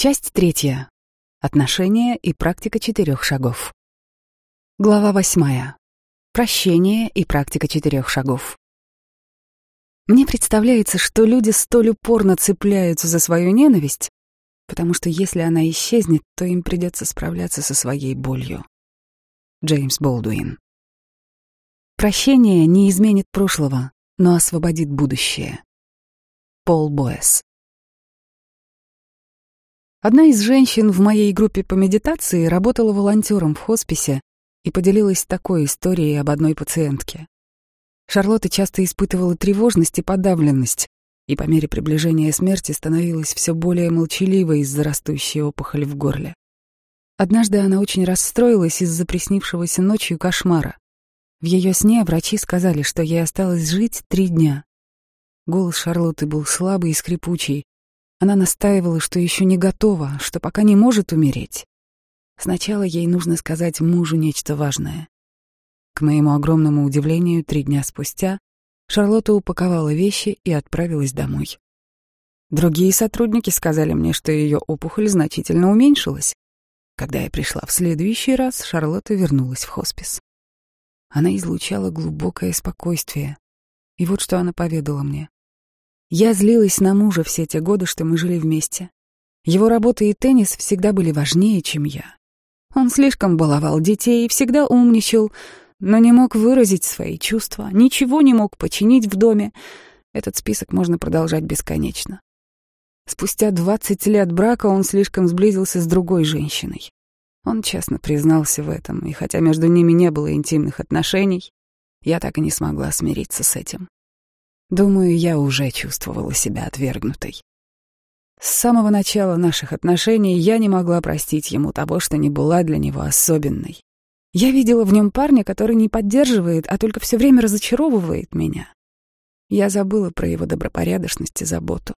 Часть третья. Отношения и практика четырех шагов. Глава восьмая. Прощение и практика четырех шагов. Мне представляется, что люди столь упорно цепляются за свою ненависть, потому что если она исчезнет, то им придется справляться со своей болью. Джеймс Болдуин. Прощение не изменит прошлого, но освободит будущее. Пол Боэс. Одна из женщин в моей группе по медитации работала волонтером в хосписе и поделилась такой историей об одной пациентке. Шарлотта часто испытывала тревожность и подавленность, и по мере приближения смерти становилась все более молчаливой из-за растущей опухоли в горле. Однажды она очень расстроилась из-за приснившегося ночью кошмара. В ее сне врачи сказали, что ей осталось жить три дня. Голос Шарлотты был слабый и скрипучий, она настаивала, что еще не готова, что пока не может умереть. Сначала ей нужно сказать мужу нечто важное. К моему огромному удивлению, три дня спустя Шарлотта упаковала вещи и отправилась домой. Другие сотрудники сказали мне, что ее опухоль значительно уменьшилась. Когда я пришла в следующий раз, Шарлотта вернулась в хоспис. Она излучала глубокое спокойствие. И вот что она поведала мне. Я злилась на мужа все те годы, что мы жили вместе. Его работа и теннис всегда были важнее, чем я. Он слишком баловал детей и всегда умничал, но не мог выразить свои чувства, ничего не мог починить в доме. Этот список можно продолжать бесконечно. Спустя двадцать лет брака он слишком сблизился с другой женщиной. Он честно признался в этом, и хотя между ними не было интимных отношений, я так и не смогла смириться с этим. Думаю, я уже чувствовала себя отвергнутой. С самого начала наших отношений я не могла простить ему того, что не была для него особенной. Я видела в нем парня, который не поддерживает, а только все время разочаровывает меня. Я забыла про его добропорядочность и заботу.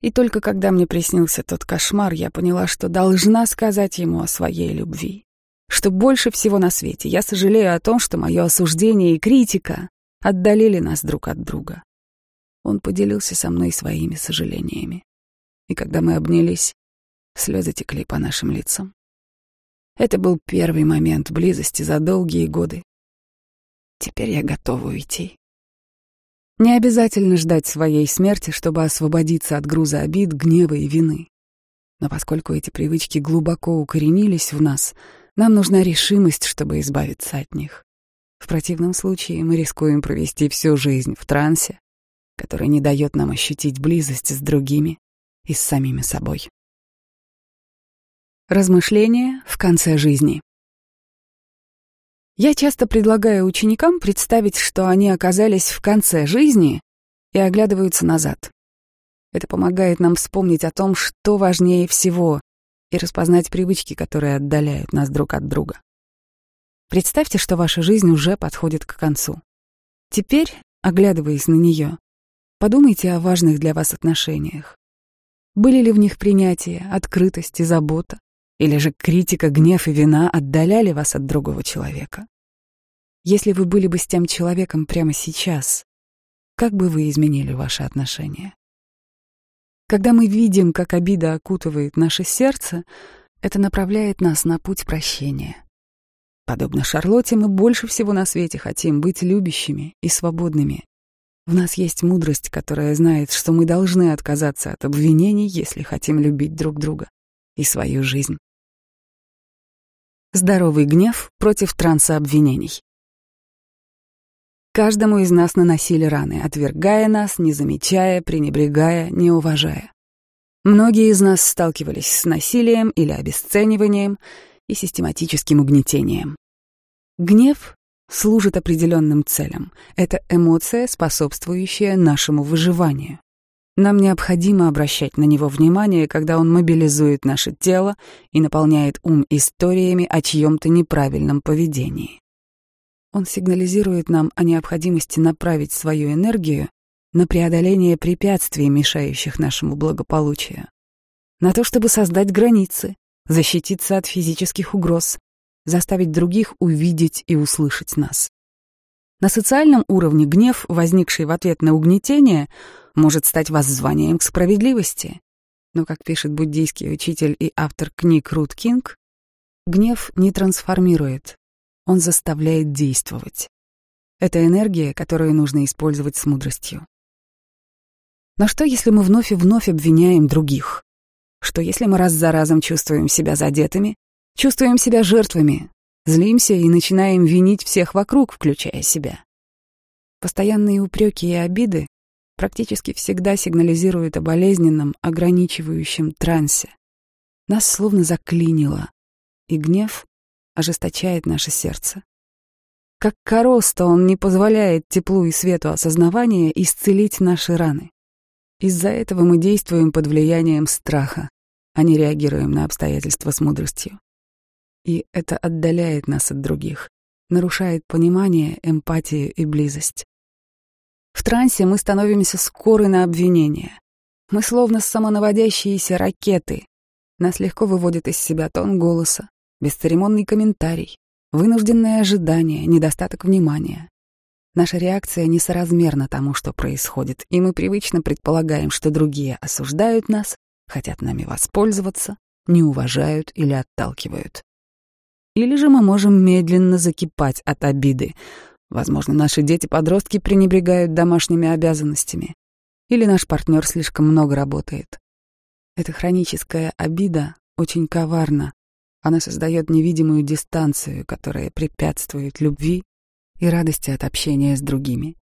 И только когда мне приснился тот кошмар, я поняла, что должна сказать ему о своей любви. Что больше всего на свете я сожалею о том, что мое осуждение и критика отдалили нас друг от друга. Он поделился со мной своими сожалениями. И когда мы обнялись, слезы текли по нашим лицам. Это был первый момент близости за долгие годы. Теперь я готова уйти. Не обязательно ждать своей смерти, чтобы освободиться от груза обид, гнева и вины. Но поскольку эти привычки глубоко укоренились в нас, нам нужна решимость, чтобы избавиться от них. В противном случае мы рискуем провести всю жизнь в трансе, который не дает нам ощутить близость с другими и с самими собой. Размышления в конце жизни. Я часто предлагаю ученикам представить, что они оказались в конце жизни и оглядываются назад. Это помогает нам вспомнить о том, что важнее всего, и распознать привычки, которые отдаляют нас друг от друга. Представьте, что ваша жизнь уже подходит к концу. Теперь, оглядываясь на нее, подумайте о важных для вас отношениях. Были ли в них принятие, открытость и забота? Или же критика, гнев и вина отдаляли вас от другого человека? Если вы были бы с тем человеком прямо сейчас, как бы вы изменили ваши отношения? Когда мы видим, как обида окутывает наше сердце, это направляет нас на путь прощения. Подобно Шарлотте, мы больше всего на свете хотим быть любящими и свободными. В нас есть мудрость, которая знает, что мы должны отказаться от обвинений, если хотим любить друг друга и свою жизнь. Здоровый гнев против транса обвинений. Каждому из нас наносили раны, отвергая нас, не замечая, пренебрегая, не уважая. Многие из нас сталкивались с насилием или обесцениванием и систематическим угнетением. Гнев служит определенным целям. Это эмоция, способствующая нашему выживанию. Нам необходимо обращать на него внимание, когда он мобилизует наше тело и наполняет ум историями о чьем-то неправильном поведении. Он сигнализирует нам о необходимости направить свою энергию на преодоление препятствий, мешающих нашему благополучию, на то, чтобы создать границы, защититься от физических угроз, заставить других увидеть и услышать нас. На социальном уровне гнев, возникший в ответ на угнетение, может стать воззванием к справедливости. Но, как пишет буддийский учитель и автор книг Рут Кинг, гнев не трансформирует, он заставляет действовать. Это энергия, которую нужно использовать с мудростью. Но что, если мы вновь и вновь обвиняем других? Что, если мы раз за разом чувствуем себя задетыми, чувствуем себя жертвами, злимся и начинаем винить всех вокруг, включая себя? Постоянные упреки и обиды практически всегда сигнализируют о болезненном, ограничивающем трансе. Нас словно заклинило, и гнев ожесточает наше сердце. Как короста он не позволяет теплу и свету осознавания исцелить наши раны. Из-за этого мы действуем под влиянием страха, а не реагируем на обстоятельства с мудростью. И это отдаляет нас от других, нарушает понимание, эмпатию и близость. В трансе мы становимся скоры на обвинения. Мы словно самонаводящиеся ракеты. Нас легко выводит из себя тон голоса, бесцеремонный комментарий, вынужденное ожидание, недостаток внимания. Наша реакция несоразмерна тому, что происходит, и мы привычно предполагаем, что другие осуждают нас, хотят нами воспользоваться, не уважают или отталкивают. Или же мы можем медленно закипать от обиды. Возможно, наши дети-подростки пренебрегают домашними обязанностями. Или наш партнер слишком много работает. Эта хроническая обида очень коварна, она создает невидимую дистанцию, которая препятствует любви и радости от общения с другими.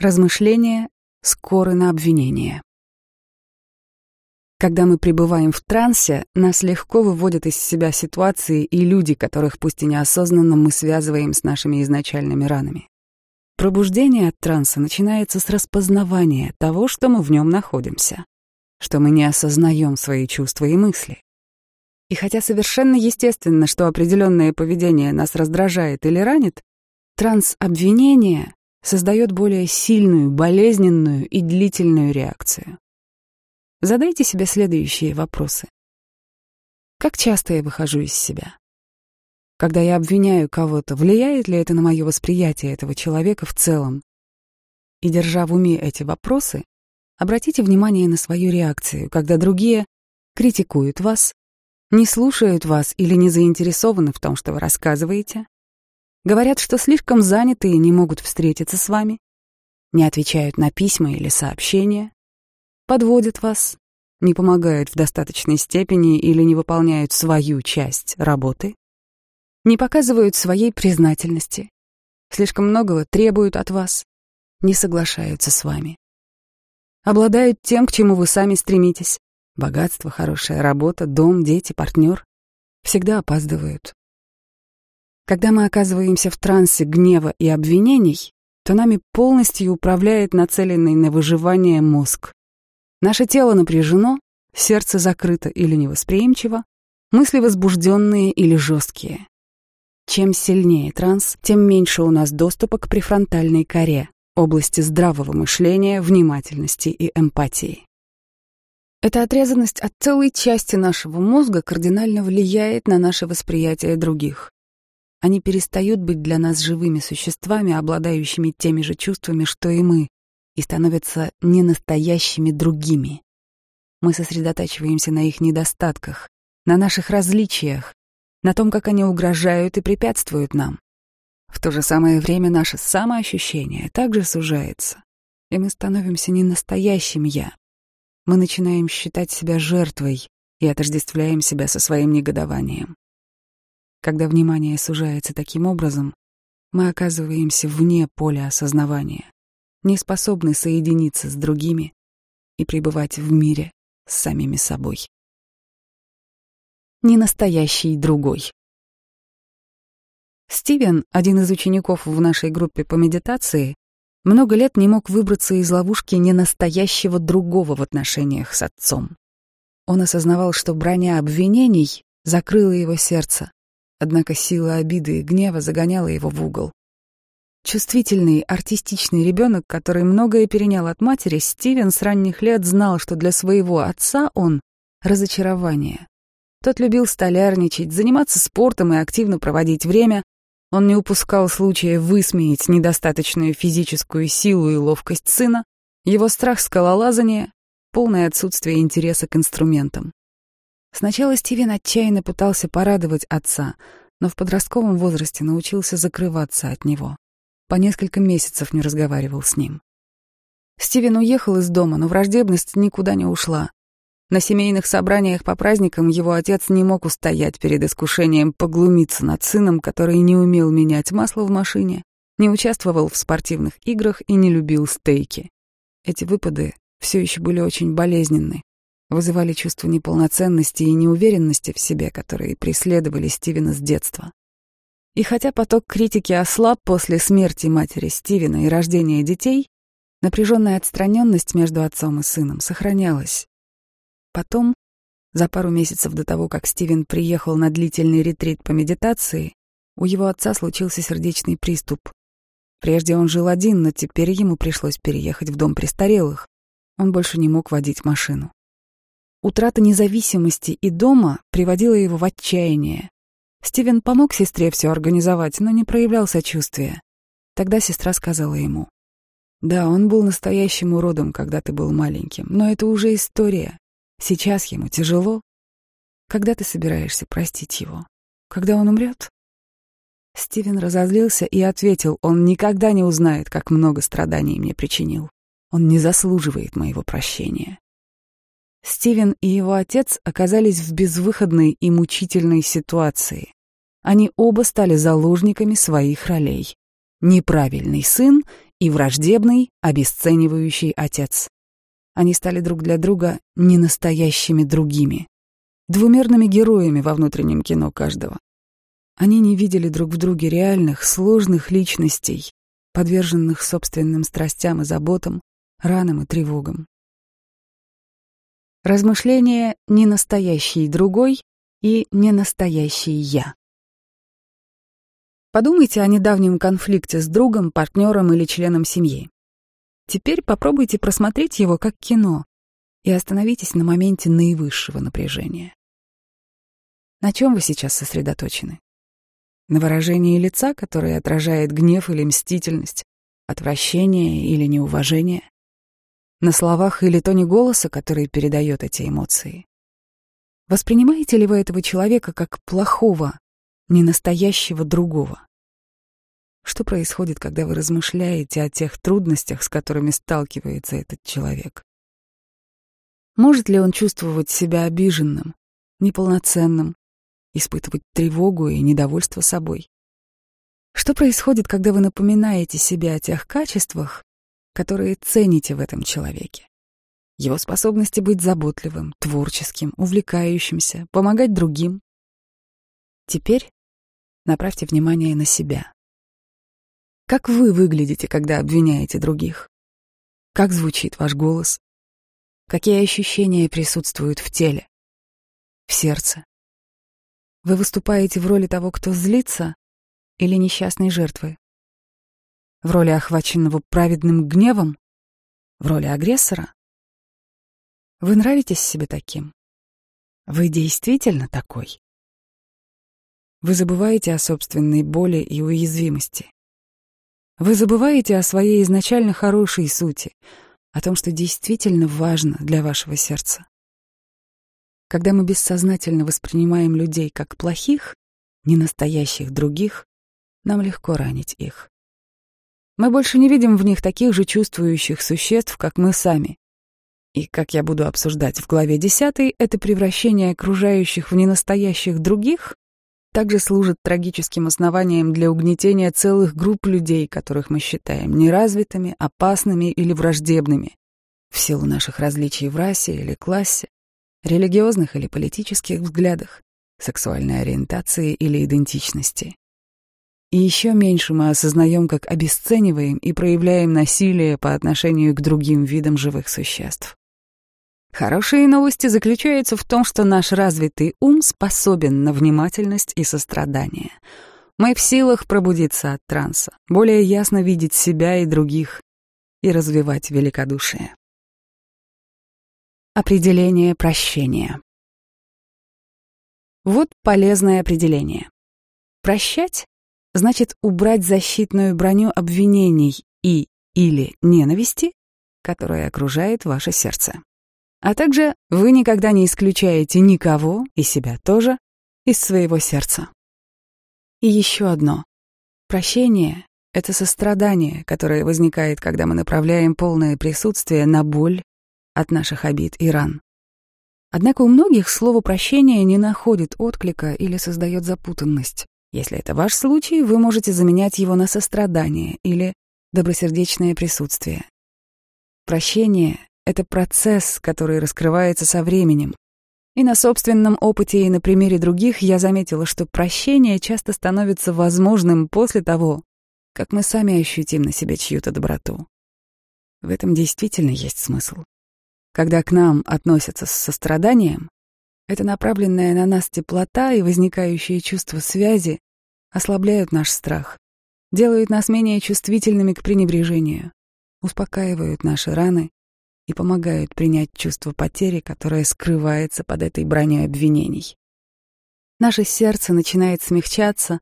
Размышления скоры на обвинение. Когда мы пребываем в трансе, нас легко выводят из себя ситуации и люди, которых пусть и неосознанно мы связываем с нашими изначальными ранами. Пробуждение от транса начинается с распознавания того, что мы в нем находимся, что мы не осознаем свои чувства и мысли. И хотя совершенно естественно, что определенное поведение нас раздражает или ранит, транс-обвинение создает более сильную, болезненную и длительную реакцию. Задайте себе следующие вопросы. Как часто я выхожу из себя? Когда я обвиняю кого-то, влияет ли это на мое восприятие этого человека в целом? И держа в уме эти вопросы, обратите внимание на свою реакцию, когда другие критикуют вас, не слушают вас или не заинтересованы в том, что вы рассказываете, говорят, что слишком заняты и не могут встретиться с вами, не отвечают на письма или сообщения, подводят вас, не помогают в достаточной степени или не выполняют свою часть работы, не показывают своей признательности, слишком многого требуют от вас, не соглашаются с вами, обладают тем, к чему вы сами стремитесь, Богатство, хорошая работа, дом, дети, партнер всегда опаздывают. Когда мы оказываемся в трансе гнева и обвинений, то нами полностью управляет нацеленный на выживание мозг. Наше тело напряжено, сердце закрыто или невосприимчиво, мысли возбужденные или жесткие. Чем сильнее транс, тем меньше у нас доступа к префронтальной коре, области здравого мышления, внимательности и эмпатии. Эта отрезанность от целой части нашего мозга кардинально влияет на наше восприятие других. Они перестают быть для нас живыми существами, обладающими теми же чувствами, что и мы, и становятся ненастоящими другими. Мы сосредотачиваемся на их недостатках, на наших различиях, на том, как они угрожают и препятствуют нам. В то же самое время наше самоощущение также сужается, и мы становимся не настоящим «я», мы начинаем считать себя жертвой и отождествляем себя со своим негодованием. Когда внимание сужается таким образом, мы оказываемся вне поля осознавания, не способны соединиться с другими и пребывать в мире с самими собой. Ненастоящий другой. Стивен, один из учеников в нашей группе по медитации, много лет не мог выбраться из ловушки ненастоящего другого в отношениях с отцом. Он осознавал, что броня обвинений закрыла его сердце, однако сила обиды и гнева загоняла его в угол. Чувствительный, артистичный ребенок, который многое перенял от матери, Стивен с ранних лет знал, что для своего отца он — разочарование. Тот любил столярничать, заниматься спортом и активно проводить время, он не упускал случая высмеять недостаточную физическую силу и ловкость сына, его страх скалолазания, полное отсутствие интереса к инструментам. Сначала Стивен отчаянно пытался порадовать отца, но в подростковом возрасте научился закрываться от него. По несколько месяцев не разговаривал с ним. Стивен уехал из дома, но враждебность никуда не ушла. На семейных собраниях по праздникам его отец не мог устоять перед искушением поглумиться над сыном, который не умел менять масло в машине, не участвовал в спортивных играх и не любил стейки. Эти выпады все еще были очень болезненны, вызывали чувство неполноценности и неуверенности в себе, которые преследовали Стивена с детства. И хотя поток критики ослаб после смерти матери Стивена и рождения детей, напряженная отстраненность между отцом и сыном сохранялась. Потом, за пару месяцев до того, как Стивен приехал на длительный ретрит по медитации, у его отца случился сердечный приступ. Прежде он жил один, но теперь ему пришлось переехать в дом престарелых. Он больше не мог водить машину. Утрата независимости и дома приводила его в отчаяние. Стивен помог сестре все организовать, но не проявлял сочувствия. Тогда сестра сказала ему, «Да, он был настоящим уродом, когда ты был маленьким, но это уже история. Сейчас ему тяжело. Когда ты собираешься простить его? Когда он умрет? Стивен разозлился и ответил, он никогда не узнает, как много страданий мне причинил. Он не заслуживает моего прощения. Стивен и его отец оказались в безвыходной и мучительной ситуации. Они оба стали заложниками своих ролей. Неправильный сын и враждебный, обесценивающий отец. Они стали друг для друга ненастоящими другими, двумерными героями во внутреннем кино каждого. Они не видели друг в друге реальных, сложных личностей, подверженных собственным страстям и заботам, ранам и тревогам. Размышления «ненастоящий другой» и «ненастоящий я». Подумайте о недавнем конфликте с другом, партнером или членом семьи. Теперь попробуйте просмотреть его как кино и остановитесь на моменте наивысшего напряжения. На чем вы сейчас сосредоточены? На выражении лица, которое отражает гнев или мстительность, отвращение или неуважение? На словах или тоне голоса, который передает эти эмоции? Воспринимаете ли вы этого человека как плохого, ненастоящего другого? Что происходит, когда вы размышляете о тех трудностях, с которыми сталкивается этот человек? Может ли он чувствовать себя обиженным, неполноценным, испытывать тревогу и недовольство собой? Что происходит, когда вы напоминаете себе о тех качествах, которые цените в этом человеке? Его способности быть заботливым, творческим, увлекающимся, помогать другим. Теперь направьте внимание на себя. Как вы выглядите, когда обвиняете других? Как звучит ваш голос? Какие ощущения присутствуют в теле? В сердце? Вы выступаете в роли того, кто злится, или несчастной жертвы? В роли охваченного праведным гневом? В роли агрессора? Вы нравитесь себе таким? Вы действительно такой? Вы забываете о собственной боли и уязвимости. Вы забываете о своей изначально хорошей сути, о том, что действительно важно для вашего сердца. Когда мы бессознательно воспринимаем людей как плохих, ненастоящих других, нам легко ранить их. Мы больше не видим в них таких же чувствующих существ, как мы сами. И, как я буду обсуждать в главе 10, это превращение окружающих в ненастоящих других также служит трагическим основанием для угнетения целых групп людей, которых мы считаем неразвитыми, опасными или враждебными, в силу наших различий в расе или классе, религиозных или политических взглядах, сексуальной ориентации или идентичности. И еще меньше мы осознаем, как обесцениваем и проявляем насилие по отношению к другим видам живых существ. Хорошие новости заключаются в том, что наш развитый ум способен на внимательность и сострадание. Мы в силах пробудиться от транса, более ясно видеть себя и других и развивать великодушие. Определение прощения. Вот полезное определение. Прощать значит убрать защитную броню обвинений и или ненависти, которая окружает ваше сердце. А также вы никогда не исключаете никого, и себя тоже, из своего сердца. И еще одно. Прощение — это сострадание, которое возникает, когда мы направляем полное присутствие на боль от наших обид и ран. Однако у многих слово «прощение» не находит отклика или создает запутанность. Если это ваш случай, вы можете заменять его на сострадание или добросердечное присутствие. Прощение — это процесс, который раскрывается со временем. И на собственном опыте и на примере других я заметила, что прощение часто становится возможным после того, как мы сами ощутим на себе чью-то доброту. В этом действительно есть смысл. Когда к нам относятся с состраданием, это направленная на нас теплота и возникающее чувство связи ослабляют наш страх, делают нас менее чувствительными к пренебрежению, успокаивают наши раны и помогают принять чувство потери, которое скрывается под этой броней обвинений. Наше сердце начинает смягчаться,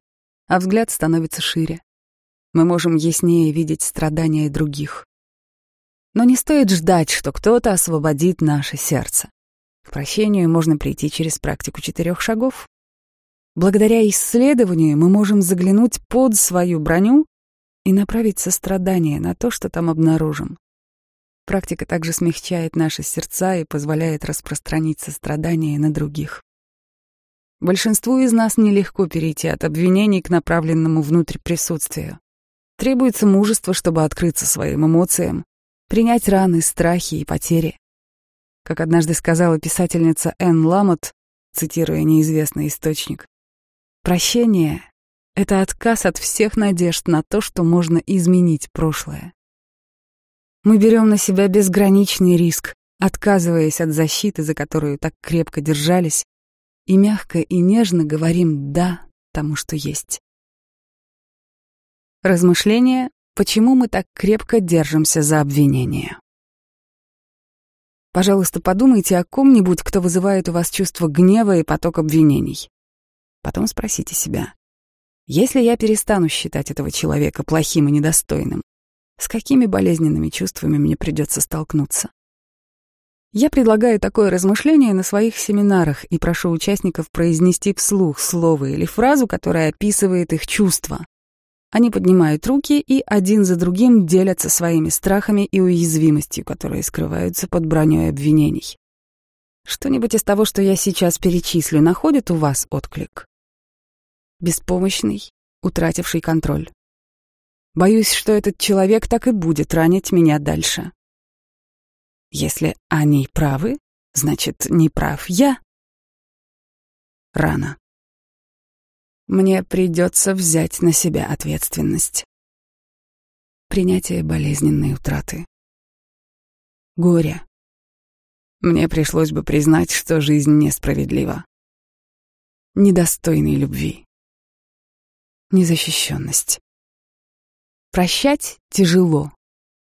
а взгляд становится шире. Мы можем яснее видеть страдания других. Но не стоит ждать, что кто-то освободит наше сердце. К прощению можно прийти через практику четырех шагов. Благодаря исследованию мы можем заглянуть под свою броню и направить сострадание на то, что там обнаружим. Практика также смягчает наши сердца и позволяет распространить сострадание на других. Большинству из нас нелегко перейти от обвинений к направленному внутрь присутствию. Требуется мужество, чтобы открыться своим эмоциям, принять раны, страхи и потери. Как однажды сказала писательница Энн Ламот, цитируя неизвестный источник, «Прощение — это отказ от всех надежд на то, что можно изменить прошлое. Мы берем на себя безграничный риск, отказываясь от защиты, за которую так крепко держались, и мягко и нежно говорим «да» тому, что есть. Размышления Почему мы так крепко держимся за обвинение? Пожалуйста, подумайте о ком-нибудь, кто вызывает у вас чувство гнева и поток обвинений. Потом спросите себя, если я перестану считать этого человека плохим и недостойным, с какими болезненными чувствами мне придется столкнуться? Я предлагаю такое размышление на своих семинарах и прошу участников произнести вслух слово или фразу, которая описывает их чувства. Они поднимают руки и один за другим делятся своими страхами и уязвимостью, которые скрываются под броней обвинений. Что-нибудь из того, что я сейчас перечислю, находит у вас отклик? Беспомощный, утративший контроль. Боюсь, что этот человек так и будет ранить меня дальше. Если они правы, значит, не прав я. Рано. Мне придется взять на себя ответственность. Принятие болезненной утраты. Горе. Мне пришлось бы признать, что жизнь несправедлива. Недостойной любви. Незащищенность. Прощать тяжело,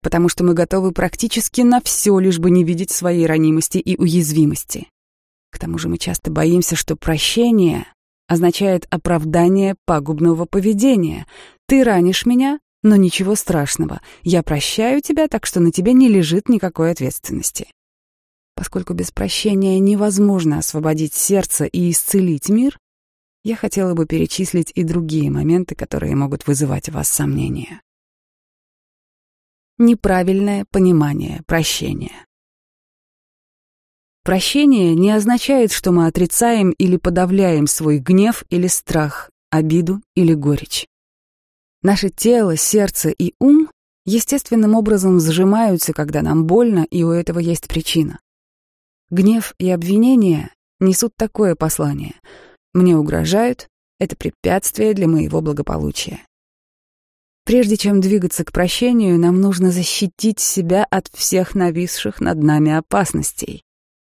потому что мы готовы практически на все, лишь бы не видеть своей ранимости и уязвимости. К тому же мы часто боимся, что прощение означает оправдание пагубного поведения. Ты ранишь меня, но ничего страшного. Я прощаю тебя, так что на тебе не лежит никакой ответственности. Поскольку без прощения невозможно освободить сердце и исцелить мир, я хотела бы перечислить и другие моменты, которые могут вызывать у вас сомнения. Неправильное понимание прощения. Прощение не означает, что мы отрицаем или подавляем свой гнев или страх, обиду или горечь. Наше тело, сердце и ум естественным образом сжимаются, когда нам больно, и у этого есть причина. Гнев и обвинения несут такое послание. Мне угрожают, это препятствие для моего благополучия. Прежде чем двигаться к прощению, нам нужно защитить себя от всех нависших над нами опасностей.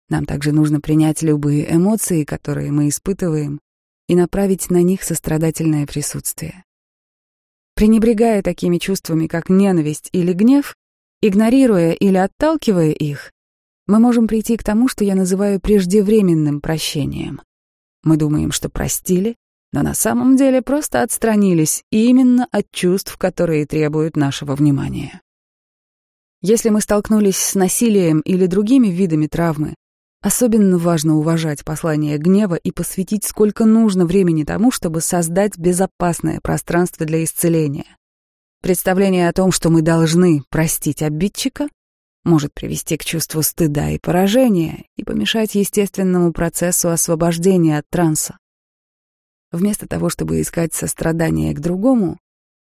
Нам также нужно принять любые эмоции, которые мы испытываем, и направить на них сострадательное присутствие. Пренебрегая такими чувствами, как ненависть или гнев, игнорируя или отталкивая их, мы можем прийти к тому, что я называю преждевременным прощением. Мы думаем, что простили, но на самом деле просто отстранились именно от чувств, которые требуют нашего внимания. Если мы столкнулись с насилием или другими видами травмы, особенно важно уважать послание гнева и посвятить сколько нужно времени тому, чтобы создать безопасное пространство для исцеления. Представление о том, что мы должны простить обидчика, может привести к чувству стыда и поражения и помешать естественному процессу освобождения от транса. Вместо того, чтобы искать сострадание к другому,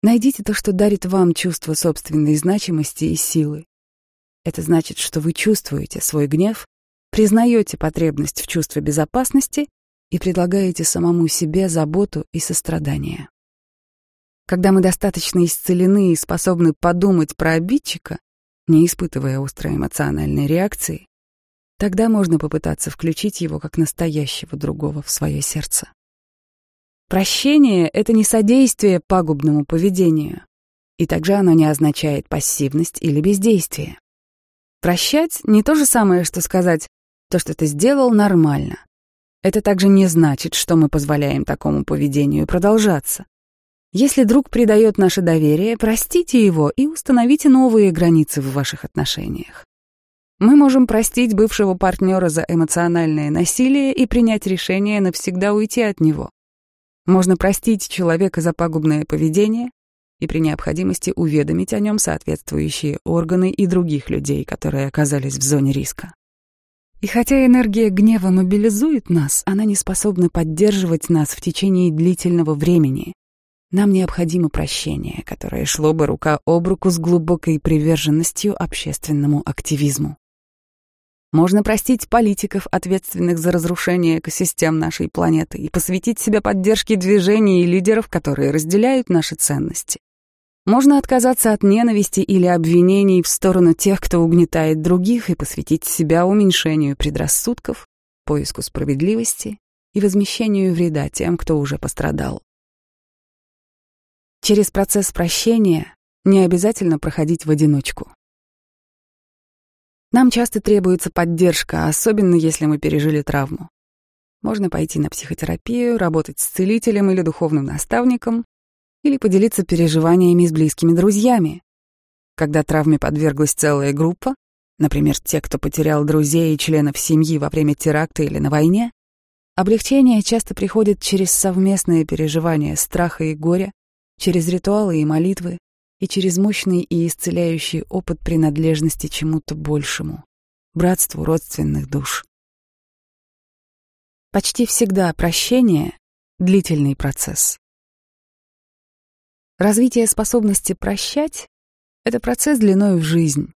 найдите то, что дарит вам чувство собственной значимости и силы. Это значит, что вы чувствуете свой гнев, признаете потребность в чувстве безопасности и предлагаете самому себе заботу и сострадание. Когда мы достаточно исцелены и способны подумать про обидчика, не испытывая острой эмоциональной реакции, тогда можно попытаться включить его как настоящего другого в свое сердце. Прощение — это не содействие пагубному поведению, и также оно не означает пассивность или бездействие. Прощать — не то же самое, что сказать «то, что ты сделал, нормально». Это также не значит, что мы позволяем такому поведению продолжаться. Если друг предает наше доверие, простите его и установите новые границы в ваших отношениях. Мы можем простить бывшего партнера за эмоциональное насилие и принять решение навсегда уйти от него. Можно простить человека за пагубное поведение и при необходимости уведомить о нем соответствующие органы и других людей, которые оказались в зоне риска. И хотя энергия гнева мобилизует нас, она не способна поддерживать нас в течение длительного времени. Нам необходимо прощение, которое шло бы рука об руку с глубокой приверженностью общественному активизму. Можно простить политиков, ответственных за разрушение экосистем нашей планеты, и посвятить себя поддержке движений и лидеров, которые разделяют наши ценности. Можно отказаться от ненависти или обвинений в сторону тех, кто угнетает других, и посвятить себя уменьшению предрассудков, поиску справедливости и возмещению вреда тем, кто уже пострадал. Через процесс прощения не обязательно проходить в одиночку. Нам часто требуется поддержка, особенно если мы пережили травму. Можно пойти на психотерапию, работать с целителем или духовным наставником, или поделиться переживаниями с близкими друзьями. Когда травме подверглась целая группа, например, те, кто потерял друзей и членов семьи во время теракта или на войне, облегчение часто приходит через совместное переживание страха и горя, через ритуалы и молитвы, и через мощный и исцеляющий опыт принадлежности чему-то большему, братству родственных душ. Почти всегда прощение — длительный процесс. Развитие способности прощать — это процесс длиной в жизнь.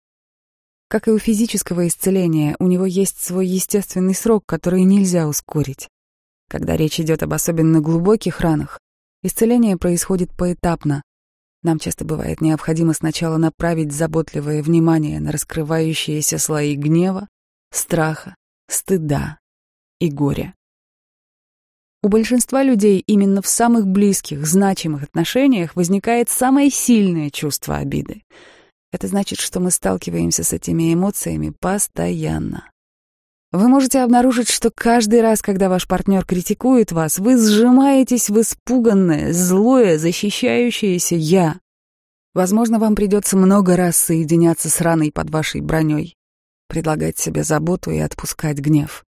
Как и у физического исцеления, у него есть свой естественный срок, который нельзя ускорить. Когда речь идет об особенно глубоких ранах, исцеление происходит поэтапно, нам часто бывает необходимо сначала направить заботливое внимание на раскрывающиеся слои гнева, страха, стыда и горя. У большинства людей именно в самых близких, значимых отношениях возникает самое сильное чувство обиды. Это значит, что мы сталкиваемся с этими эмоциями постоянно. Вы можете обнаружить, что каждый раз, когда ваш партнер критикует вас, вы сжимаетесь в испуганное, злое, защищающееся «я». Возможно, вам придется много раз соединяться с раной под вашей броней, предлагать себе заботу и отпускать гнев.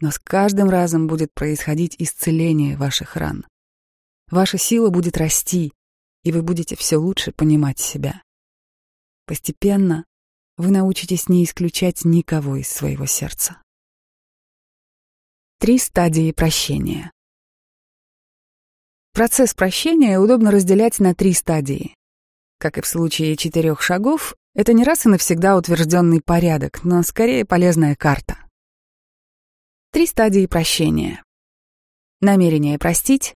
Но с каждым разом будет происходить исцеление ваших ран. Ваша сила будет расти, и вы будете все лучше понимать себя. Постепенно вы научитесь не исключать никого из своего сердца. Три стадии прощения. Процесс прощения удобно разделять на три стадии. Как и в случае четырех шагов, это не раз и навсегда утвержденный порядок, но скорее полезная карта. Три стадии прощения. Намерение простить,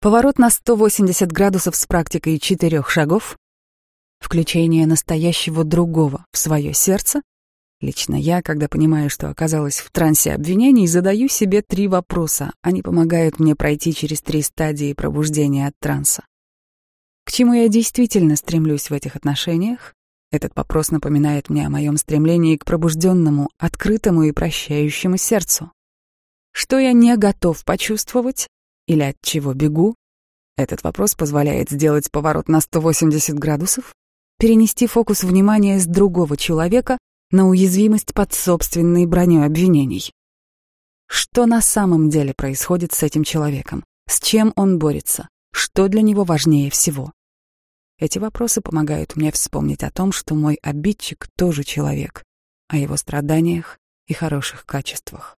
поворот на 180 градусов с практикой четырех шагов, включение настоящего другого в свое сердце Лично я, когда понимаю, что оказалась в трансе обвинений, задаю себе три вопроса. Они помогают мне пройти через три стадии пробуждения от транса. К чему я действительно стремлюсь в этих отношениях? Этот вопрос напоминает мне о моем стремлении к пробужденному, открытому и прощающему сердцу. Что я не готов почувствовать или от чего бегу? Этот вопрос позволяет сделать поворот на 180 градусов перенести фокус внимания с другого человека на уязвимость под собственной броней обвинений. Что на самом деле происходит с этим человеком? С чем он борется? Что для него важнее всего? Эти вопросы помогают мне вспомнить о том, что мой обидчик тоже человек, о его страданиях и хороших качествах.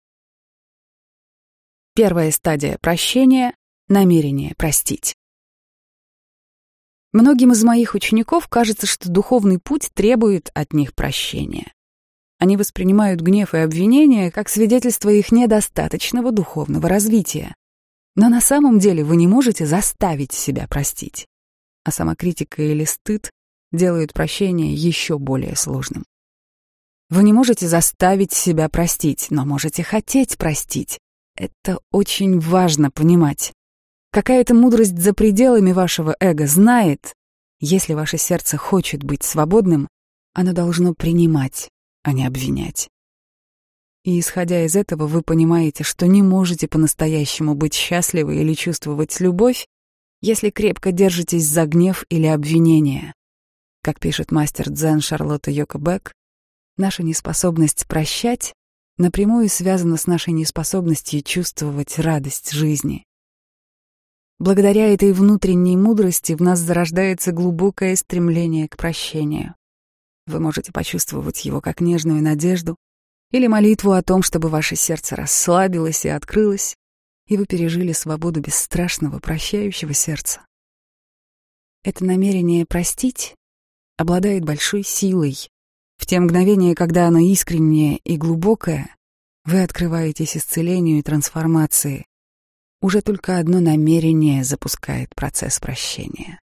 Первая стадия прощения — намерение простить. Многим из моих учеников кажется, что духовный путь требует от них прощения. Они воспринимают гнев и обвинения как свидетельство их недостаточного духовного развития. Но на самом деле вы не можете заставить себя простить. А самокритика или стыд делают прощение еще более сложным. Вы не можете заставить себя простить, но можете хотеть простить. Это очень важно понимать. Какая-то мудрость за пределами вашего эго знает, если ваше сердце хочет быть свободным, оно должно принимать, а не обвинять. И исходя из этого, вы понимаете, что не можете по-настоящему быть счастливы или чувствовать любовь, если крепко держитесь за гнев или обвинение. Как пишет мастер дзен Шарлотта Йокобек, наша неспособность прощать напрямую связана с нашей неспособностью чувствовать радость жизни. Благодаря этой внутренней мудрости в нас зарождается глубокое стремление к прощению. Вы можете почувствовать его как нежную надежду или молитву о том, чтобы ваше сердце расслабилось и открылось, и вы пережили свободу бесстрашного, прощающего сердца. Это намерение простить обладает большой силой. В те мгновения, когда оно искреннее и глубокое, вы открываетесь исцелению и трансформации, уже только одно намерение запускает процесс прощения.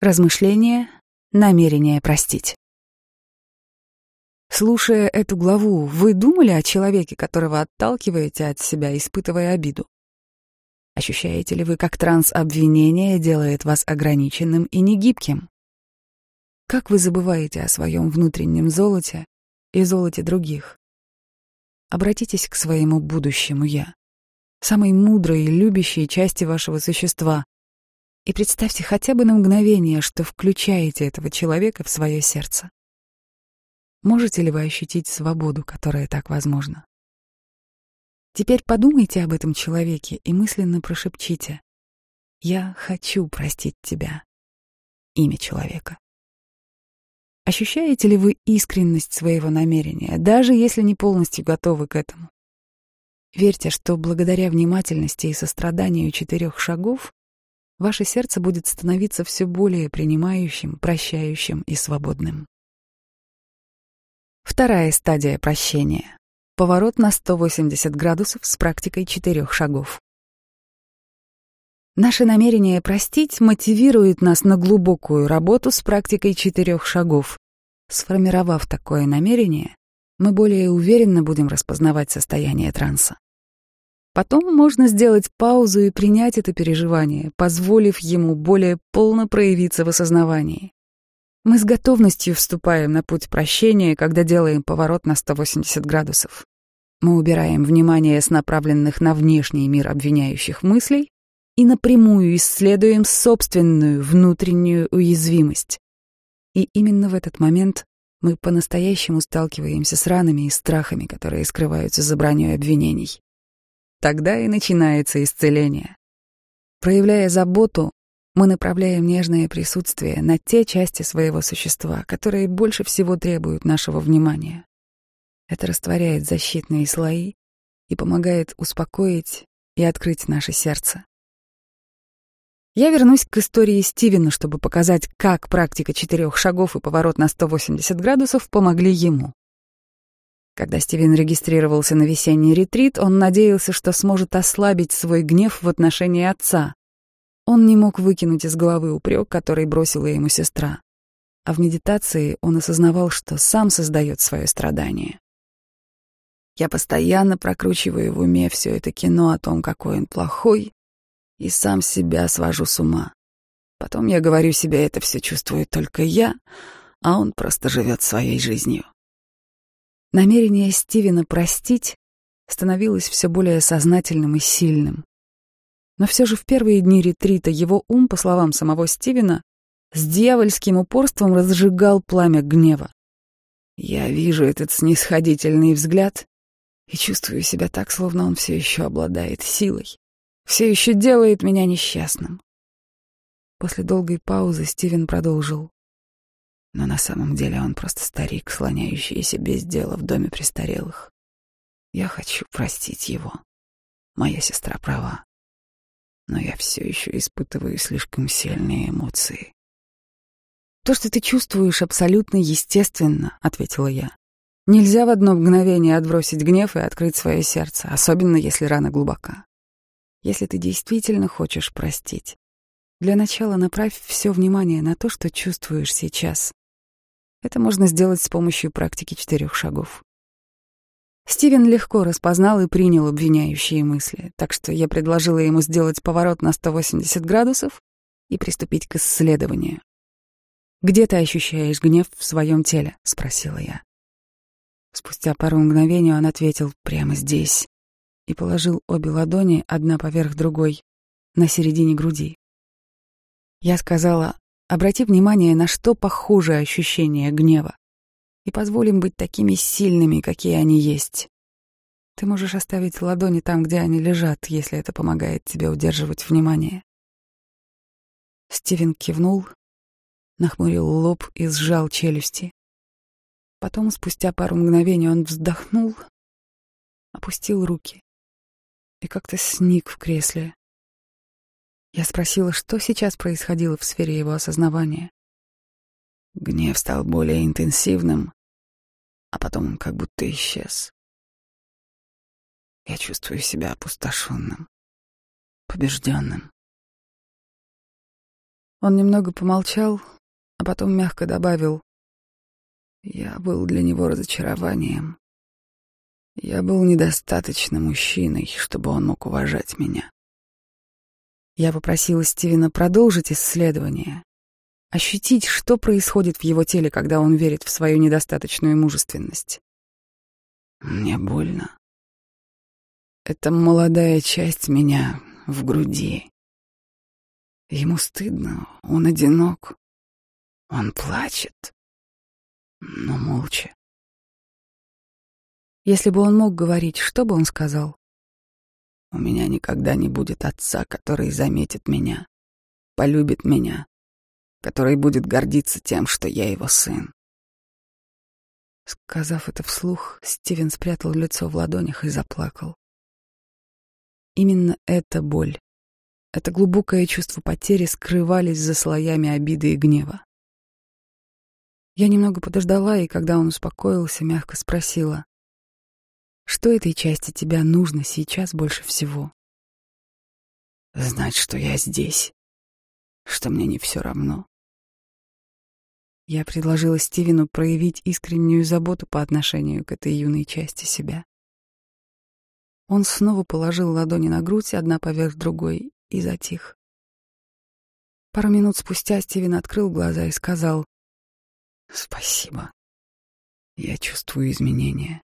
Размышление, намерение простить. Слушая эту главу, вы думали о человеке, которого отталкиваете от себя, испытывая обиду? Ощущаете ли вы, как транс обвинения делает вас ограниченным и негибким? Как вы забываете о своем внутреннем золоте и золоте других? Обратитесь к своему будущему «я» самой мудрой и любящей части вашего существа. И представьте хотя бы на мгновение, что включаете этого человека в свое сердце. Можете ли вы ощутить свободу, которая так возможна? Теперь подумайте об этом человеке и мысленно прошепчите «Я хочу простить тебя». Имя человека. Ощущаете ли вы искренность своего намерения, даже если не полностью готовы к этому? Верьте, что благодаря внимательности и состраданию четырех шагов ваше сердце будет становиться все более принимающим, прощающим и свободным. Вторая стадия прощения. Поворот на 180 градусов с практикой четырех шагов. Наше намерение простить мотивирует нас на глубокую работу с практикой четырех шагов. Сформировав такое намерение, мы более уверенно будем распознавать состояние транса. Потом можно сделать паузу и принять это переживание, позволив ему более полно проявиться в осознавании. Мы с готовностью вступаем на путь прощения, когда делаем поворот на 180 градусов. Мы убираем внимание с направленных на внешний мир обвиняющих мыслей и напрямую исследуем собственную внутреннюю уязвимость. И именно в этот момент мы по-настоящему сталкиваемся с ранами и страхами, которые скрываются за броней обвинений. Тогда и начинается исцеление. Проявляя заботу, мы направляем нежное присутствие на те части своего существа, которые больше всего требуют нашего внимания. Это растворяет защитные слои и помогает успокоить и открыть наше сердце. Я вернусь к истории Стивена, чтобы показать, как практика четырех шагов и поворот на 180 градусов помогли ему. Когда Стивен регистрировался на весенний ретрит, он надеялся, что сможет ослабить свой гнев в отношении отца. Он не мог выкинуть из головы упрек, который бросила ему сестра. А в медитации он осознавал, что сам создает свое страдание. Я постоянно прокручиваю в уме все это кино о том, какой он плохой, и сам себя свожу с ума. Потом я говорю себе, это все чувствую только я, а он просто живет своей жизнью. Намерение Стивена простить становилось все более сознательным и сильным. Но все же в первые дни ретрита его ум, по словам самого Стивена, с дьявольским упорством разжигал пламя гнева. Я вижу этот снисходительный взгляд и чувствую себя так, словно он все еще обладает силой, все еще делает меня несчастным. После долгой паузы Стивен продолжил. Но на самом деле он просто старик, слоняющийся без дела в доме престарелых. Я хочу простить его. Моя сестра права. Но я все еще испытываю слишком сильные эмоции. «То, что ты чувствуешь, абсолютно естественно», — ответила я. «Нельзя в одно мгновение отбросить гнев и открыть свое сердце, особенно если рана глубока. Если ты действительно хочешь простить, для начала направь все внимание на то, что чувствуешь сейчас. Это можно сделать с помощью практики четырех шагов. Стивен легко распознал и принял обвиняющие мысли, так что я предложила ему сделать поворот на 180 градусов и приступить к исследованию. «Где ты ощущаешь гнев в своем теле?» — спросила я. Спустя пару мгновений он ответил «прямо здесь» и положил обе ладони, одна поверх другой, на середине груди. Я сказала «обрати внимание, на что похоже ощущение гнева и позволим быть такими сильными, какие они есть. Ты можешь оставить ладони там, где они лежат, если это помогает тебе удерживать внимание. Стивен кивнул, нахмурил лоб и сжал челюсти. Потом, спустя пару мгновений, он вздохнул, опустил руки и как-то сник в кресле. Я спросила, что сейчас происходило в сфере его осознавания. Гнев стал более интенсивным, а потом как будто исчез. Я чувствую себя опустошенным, побежденным. Он немного помолчал, а потом мягко добавил. Я был для него разочарованием. Я был недостаточно мужчиной, чтобы он мог уважать меня. Я попросила Стивена продолжить исследование, ощутить, что происходит в его теле, когда он верит в свою недостаточную мужественность. Мне больно. Это молодая часть меня в груди. Ему стыдно, он одинок. Он плачет, но молча. Если бы он мог говорить, что бы он сказал? У меня никогда не будет отца, который заметит меня, полюбит меня, который будет гордиться тем, что я его сын. Сказав это вслух, Стивен спрятал лицо в ладонях и заплакал. Именно эта боль, это глубокое чувство потери скрывались за слоями обиды и гнева. Я немного подождала, и когда он успокоился, мягко спросила, что этой части тебя нужно сейчас больше всего? Знать, что я здесь, что мне не все равно, я предложила Стивену проявить искреннюю заботу по отношению к этой юной части себя. Он снова положил ладони на грудь, одна поверх другой, и затих. Пару минут спустя Стивен открыл глаза и сказал «Спасибо. Я чувствую изменения.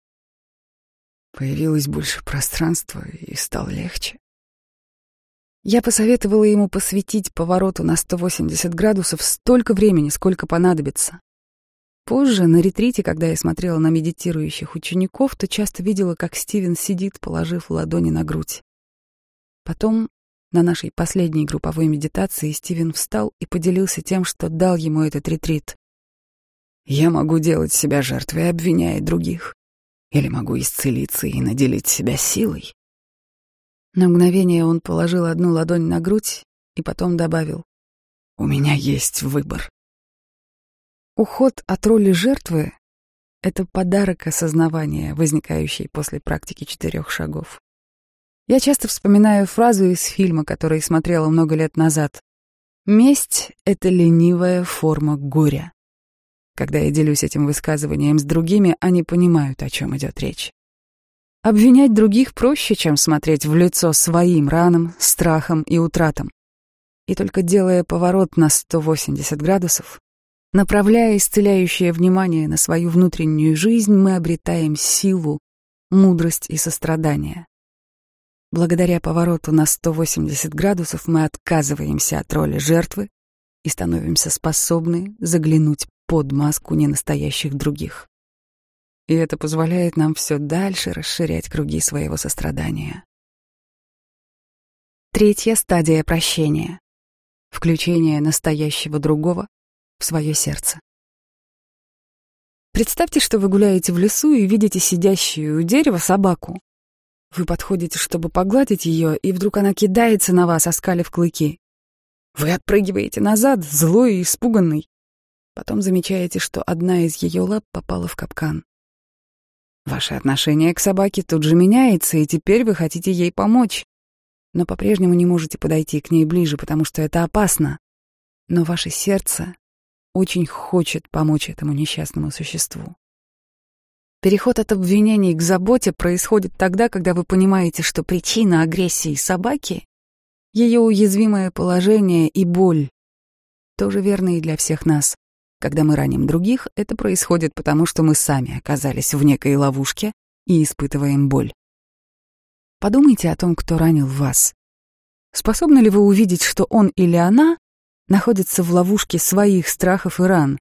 Появилось больше пространства и стало легче. Я посоветовала ему посвятить повороту на 180 градусов столько времени, сколько понадобится. Позже, на ретрите, когда я смотрела на медитирующих учеников, то часто видела, как Стивен сидит, положив ладони на грудь. Потом, на нашей последней групповой медитации, Стивен встал и поделился тем, что дал ему этот ретрит. «Я могу делать себя жертвой, обвиняя других. Или могу исцелиться и наделить себя силой. На мгновение он положил одну ладонь на грудь и потом добавил. «У меня есть выбор». Уход от роли жертвы — это подарок осознавания, возникающий после практики четырех шагов. Я часто вспоминаю фразу из фильма, который смотрела много лет назад. «Месть — это ленивая форма горя». Когда я делюсь этим высказыванием с другими, они понимают, о чем идет речь. Обвинять других проще, чем смотреть в лицо своим ранам, страхам и утратам. И только делая поворот на 180 градусов, направляя исцеляющее внимание на свою внутреннюю жизнь, мы обретаем силу, мудрость и сострадание. Благодаря повороту на 180 градусов мы отказываемся от роли жертвы и становимся способны заглянуть под маску ненастоящих других. И это позволяет нам все дальше расширять круги своего сострадания. Третья стадия прощения — включение настоящего другого в свое сердце. Представьте, что вы гуляете в лесу и видите сидящую у дерева собаку. Вы подходите, чтобы погладить ее, и вдруг она кидается на вас, оскалив клыки. Вы отпрыгиваете назад, злой и испуганный. Потом замечаете, что одна из ее лап попала в капкан. Ваше отношение к собаке тут же меняется, и теперь вы хотите ей помочь. Но по-прежнему не можете подойти к ней ближе, потому что это опасно. Но ваше сердце очень хочет помочь этому несчастному существу. Переход от обвинений к заботе происходит тогда, когда вы понимаете, что причина агрессии собаки ее уязвимое положение и боль. Тоже верно и для всех нас. Когда мы раним других, это происходит потому, что мы сами оказались в некой ловушке и испытываем боль. Подумайте о том, кто ранил вас. Способны ли вы увидеть, что он или она находится в ловушке своих страхов и ран?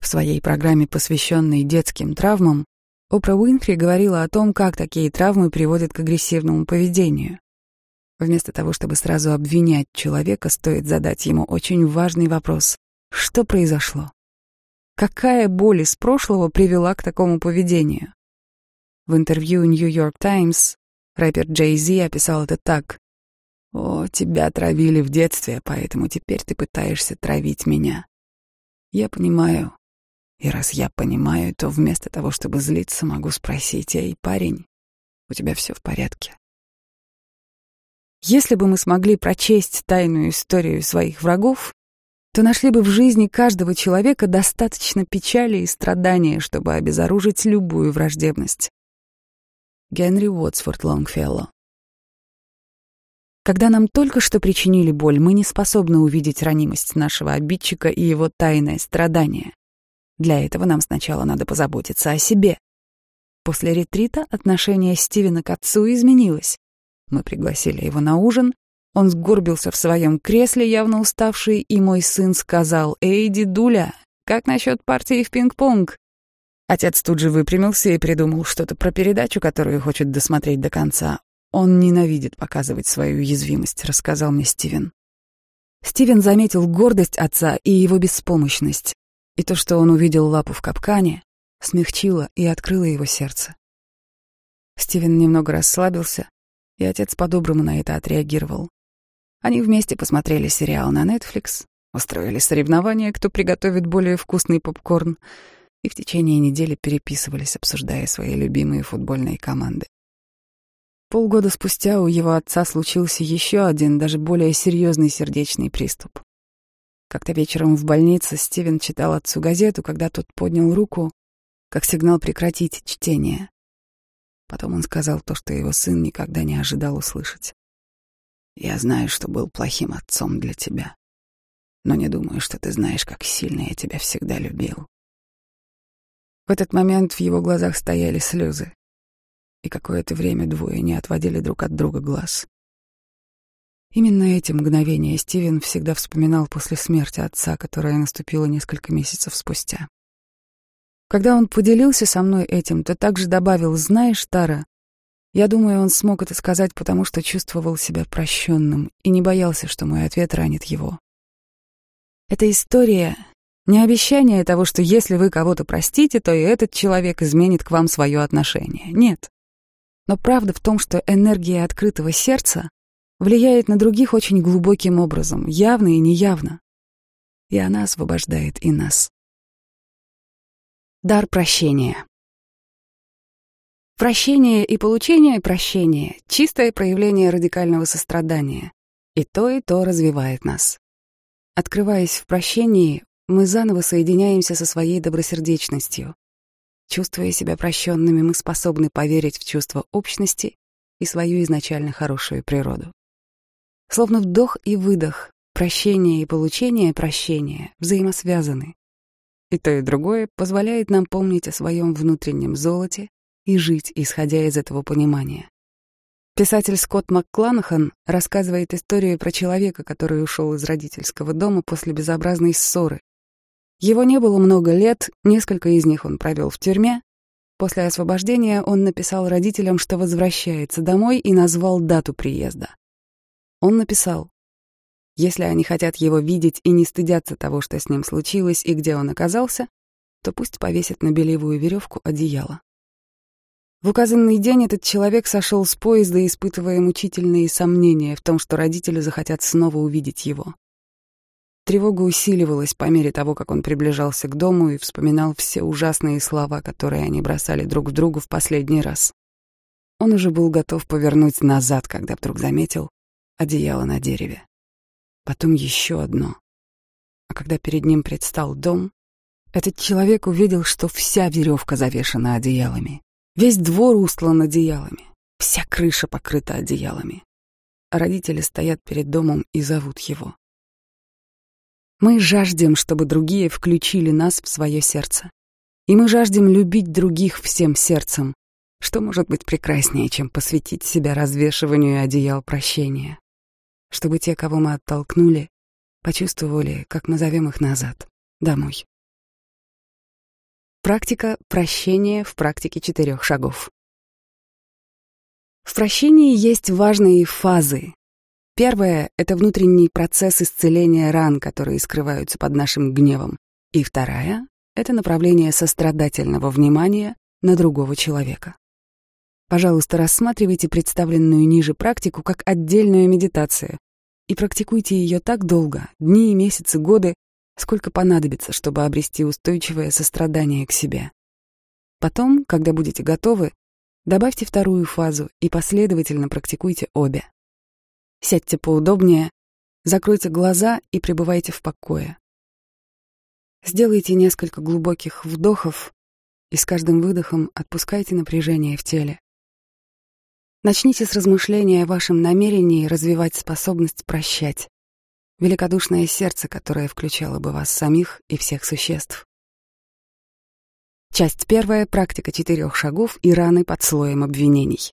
В своей программе, посвященной детским травмам, Опра Уинфри говорила о том, как такие травмы приводят к агрессивному поведению. Вместо того, чтобы сразу обвинять человека, стоит задать ему очень важный вопрос. Что произошло? Какая боль из прошлого привела к такому поведению? В интервью New York Times рэпер Джей Зи описал это так. «О, тебя травили в детстве, поэтому теперь ты пытаешься травить меня. Я понимаю. И раз я понимаю, то вместо того, чтобы злиться, могу спросить, «Эй, парень, у тебя все в порядке?» Если бы мы смогли прочесть тайную историю своих врагов, то нашли бы в жизни каждого человека достаточно печали и страдания, чтобы обезоружить любую враждебность. Генри Уотсфорд Лонгфелло Когда нам только что причинили боль, мы не способны увидеть ранимость нашего обидчика и его тайное страдание. Для этого нам сначала надо позаботиться о себе. После ретрита отношение Стивена к отцу изменилось. Мы пригласили его на ужин. Он сгорбился в своем кресле, явно уставший, и мой сын сказал, «Эй, дедуля, как насчет партии в пинг-понг?» Отец тут же выпрямился и придумал что-то про передачу, которую хочет досмотреть до конца. «Он ненавидит показывать свою уязвимость», — рассказал мне Стивен. Стивен заметил гордость отца и его беспомощность, и то, что он увидел лапу в капкане, смягчило и открыло его сердце. Стивен немного расслабился, и отец по-доброму на это отреагировал. Они вместе посмотрели сериал на Netflix, устроили соревнования, кто приготовит более вкусный попкорн, и в течение недели переписывались, обсуждая свои любимые футбольные команды. Полгода спустя у его отца случился еще один, даже более серьезный сердечный приступ. Как-то вечером в больнице Стивен читал отцу газету, когда тот поднял руку, как сигнал прекратить чтение. Потом он сказал то, что его сын никогда не ожидал услышать. «Я знаю, что был плохим отцом для тебя, но не думаю, что ты знаешь, как сильно я тебя всегда любил». В этот момент в его глазах стояли слезы, и какое-то время двое не отводили друг от друга глаз. Именно эти мгновения Стивен всегда вспоминал после смерти отца, которая наступила несколько месяцев спустя. Когда он поделился со мной этим, то также добавил, знаешь, Тара, я думаю, он смог это сказать, потому что чувствовал себя прощенным и не боялся, что мой ответ ранит его. Эта история — не обещание того, что если вы кого-то простите, то и этот человек изменит к вам свое отношение. Нет. Но правда в том, что энергия открытого сердца влияет на других очень глубоким образом, явно и неявно. И она освобождает и нас. Дар прощения. Прощение и получение прощения — чистое проявление радикального сострадания. И то, и то развивает нас. Открываясь в прощении, мы заново соединяемся со своей добросердечностью. Чувствуя себя прощенными, мы способны поверить в чувство общности и свою изначально хорошую природу. Словно вдох и выдох, прощение и получение прощения взаимосвязаны. И то, и другое позволяет нам помнить о своем внутреннем золоте и жить, исходя из этого понимания. Писатель Скотт МакКланахан рассказывает историю про человека, который ушел из родительского дома после безобразной ссоры. Его не было много лет, несколько из них он провел в тюрьме. После освобождения он написал родителям, что возвращается домой и назвал дату приезда. Он написал, если они хотят его видеть и не стыдятся того, что с ним случилось и где он оказался, то пусть повесят на белевую веревку одеяло. В указанный день этот человек сошел с поезда, испытывая мучительные сомнения в том, что родители захотят снова увидеть его. Тревога усиливалась по мере того, как он приближался к дому и вспоминал все ужасные слова, которые они бросали друг в другу в последний раз. Он уже был готов повернуть назад, когда вдруг заметил одеяло на дереве. Потом еще одно. А когда перед ним предстал дом, этот человек увидел, что вся веревка завешена одеялами. Весь двор устлан одеялами, вся крыша покрыта одеялами. Родители стоят перед домом и зовут его. Мы жаждем, чтобы другие включили нас в свое сердце. И мы жаждем любить других всем сердцем. Что может быть прекраснее, чем посвятить себя развешиванию одеял прощения? Чтобы те, кого мы оттолкнули, почувствовали, как мы зовем их назад, домой. Практика прощения в практике четырех шагов. В прощении есть важные фазы. Первая — это внутренний процесс исцеления ран, которые скрываются под нашим гневом. И вторая — это направление сострадательного внимания на другого человека. Пожалуйста, рассматривайте представленную ниже практику как отдельную медитацию и практикуйте ее так долго, дни, месяцы, годы, сколько понадобится, чтобы обрести устойчивое сострадание к себе. Потом, когда будете готовы, добавьте вторую фазу и последовательно практикуйте обе. Сядьте поудобнее, закройте глаза и пребывайте в покое. Сделайте несколько глубоких вдохов и с каждым выдохом отпускайте напряжение в теле. Начните с размышления о вашем намерении развивать способность прощать великодушное сердце, которое включало бы вас самих и всех существ. Часть первая — практика четырех шагов и раны под слоем обвинений.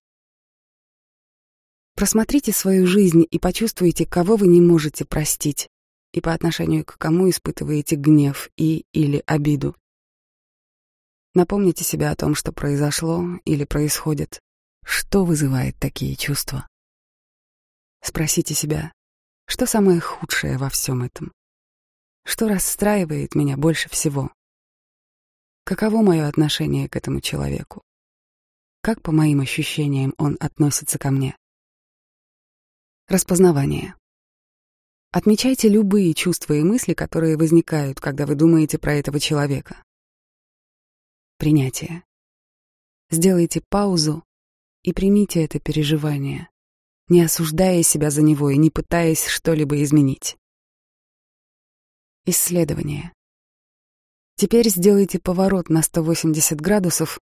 Просмотрите свою жизнь и почувствуйте, кого вы не можете простить и по отношению к кому испытываете гнев и или обиду. Напомните себе о том, что произошло или происходит, что вызывает такие чувства. Спросите себя, что самое худшее во всем этом? Что расстраивает меня больше всего? Каково мое отношение к этому человеку? Как, по моим ощущениям, он относится ко мне? Распознавание. Отмечайте любые чувства и мысли, которые возникают, когда вы думаете про этого человека. Принятие. Сделайте паузу и примите это переживание не осуждая себя за него и не пытаясь что-либо изменить. Исследование. Теперь сделайте поворот на 180 градусов,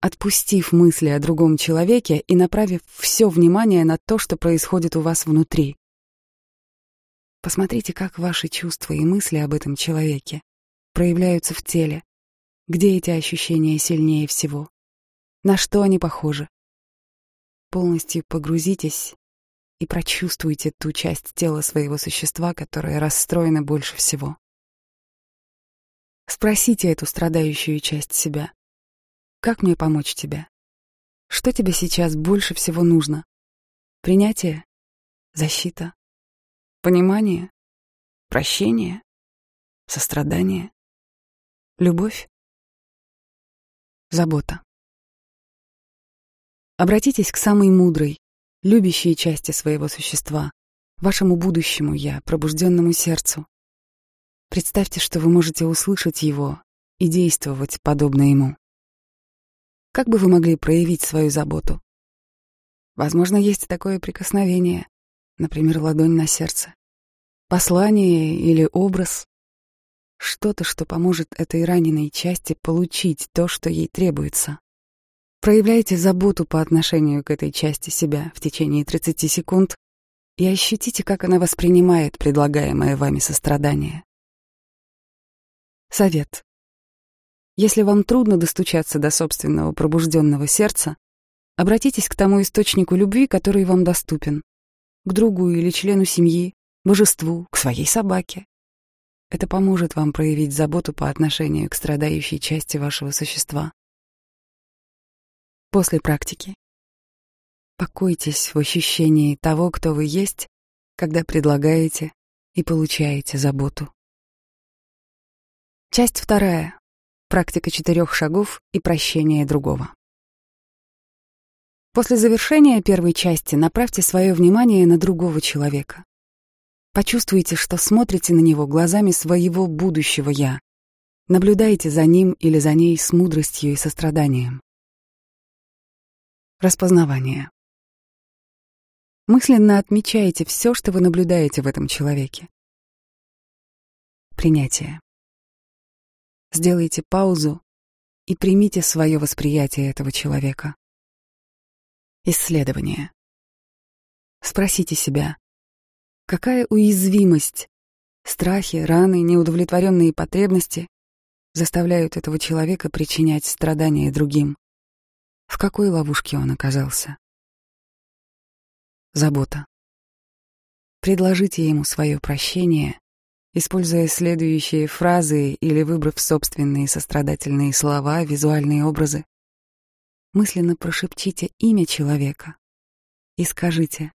отпустив мысли о другом человеке и направив все внимание на то, что происходит у вас внутри. Посмотрите, как ваши чувства и мысли об этом человеке проявляются в теле, где эти ощущения сильнее всего, на что они похожи. Полностью погрузитесь и прочувствуйте ту часть тела своего существа, которая расстроена больше всего. Спросите эту страдающую часть себя. Как мне помочь тебе? Что тебе сейчас больше всего нужно? Принятие? Защита? Понимание? Прощение? Сострадание? Любовь? Забота. Обратитесь к самой мудрой, любящие части своего существа, вашему будущему «я», пробужденному сердцу. Представьте, что вы можете услышать его и действовать подобно ему. Как бы вы могли проявить свою заботу? Возможно, есть такое прикосновение, например, ладонь на сердце, послание или образ, что-то, что поможет этой раненой части получить то, что ей требуется. Проявляйте заботу по отношению к этой части себя в течение 30 секунд и ощутите, как она воспринимает предлагаемое вами сострадание. Совет. Если вам трудно достучаться до собственного пробужденного сердца, Обратитесь к тому источнику любви, который вам доступен. К другу или члену семьи, божеству, к своей собаке. Это поможет вам проявить заботу по отношению к страдающей части вашего существа. После практики. Покойтесь в ощущении того, кто вы есть, когда предлагаете и получаете заботу. Часть вторая. Практика четырех шагов и прощение другого. После завершения первой части направьте свое внимание на другого человека. Почувствуйте, что смотрите на него глазами своего будущего «я». Наблюдайте за ним или за ней с мудростью и состраданием. Распознавание. Мысленно отмечайте все, что вы наблюдаете в этом человеке. Принятие. Сделайте паузу и примите свое восприятие этого человека. Исследование. Спросите себя, какая уязвимость, страхи, раны, неудовлетворенные потребности заставляют этого человека причинять страдания другим? В какой ловушке он оказался? Забота. Предложите ему свое прощение используя следующие фразы или выбрав собственные сострадательные слова, визуальные образы. Мысленно прошепчите имя человека и скажите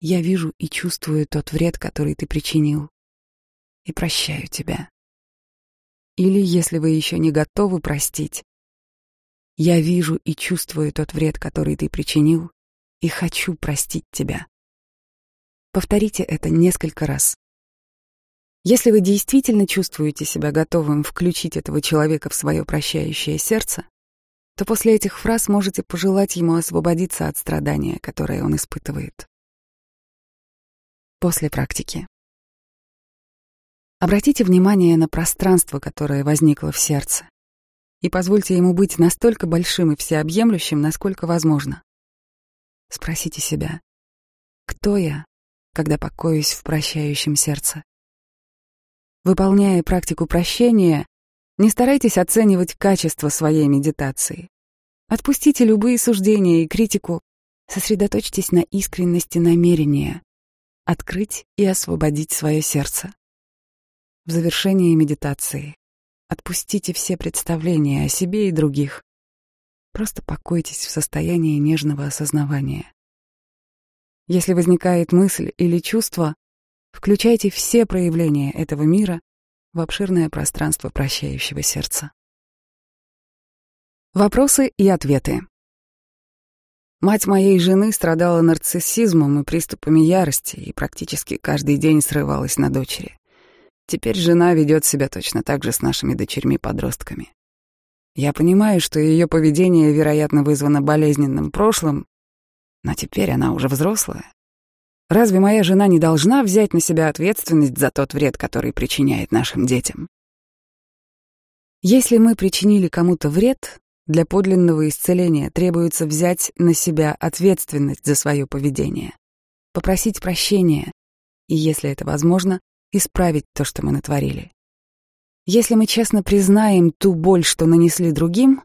«Я вижу и чувствую тот вред, который ты причинил, и прощаю тебя». Или, если вы еще не готовы простить, «Я вижу и чувствую тот вред, который ты причинил, и хочу простить тебя». Повторите это несколько раз. Если вы действительно чувствуете себя готовым включить этого человека в свое прощающее сердце, то после этих фраз можете пожелать ему освободиться от страдания, которое он испытывает. После практики. Обратите внимание на пространство, которое возникло в сердце, и позвольте ему быть настолько большим и всеобъемлющим, насколько возможно. Спросите себя, кто я, когда покоюсь в прощающем сердце? Выполняя практику прощения, не старайтесь оценивать качество своей медитации. Отпустите любые суждения и критику, сосредоточьтесь на искренности намерения, открыть и освободить свое сердце. В завершении медитации отпустите все представления о себе и других. Просто покойтесь в состоянии нежного осознавания. Если возникает мысль или чувство, Включайте все проявления этого мира в обширное пространство прощающего сердца. Вопросы и ответы. Мать моей жены страдала нарциссизмом и приступами ярости и практически каждый день срывалась на дочери. Теперь жена ведет себя точно так же с нашими дочерьми-подростками. Я понимаю, что ее поведение, вероятно, вызвано болезненным прошлым, но теперь она уже взрослая Разве моя жена не должна взять на себя ответственность за тот вред, который причиняет нашим детям? Если мы причинили кому-то вред, для подлинного исцеления требуется взять на себя ответственность за свое поведение, попросить прощения и, если это возможно, исправить то, что мы натворили. Если мы честно признаем ту боль, что нанесли другим,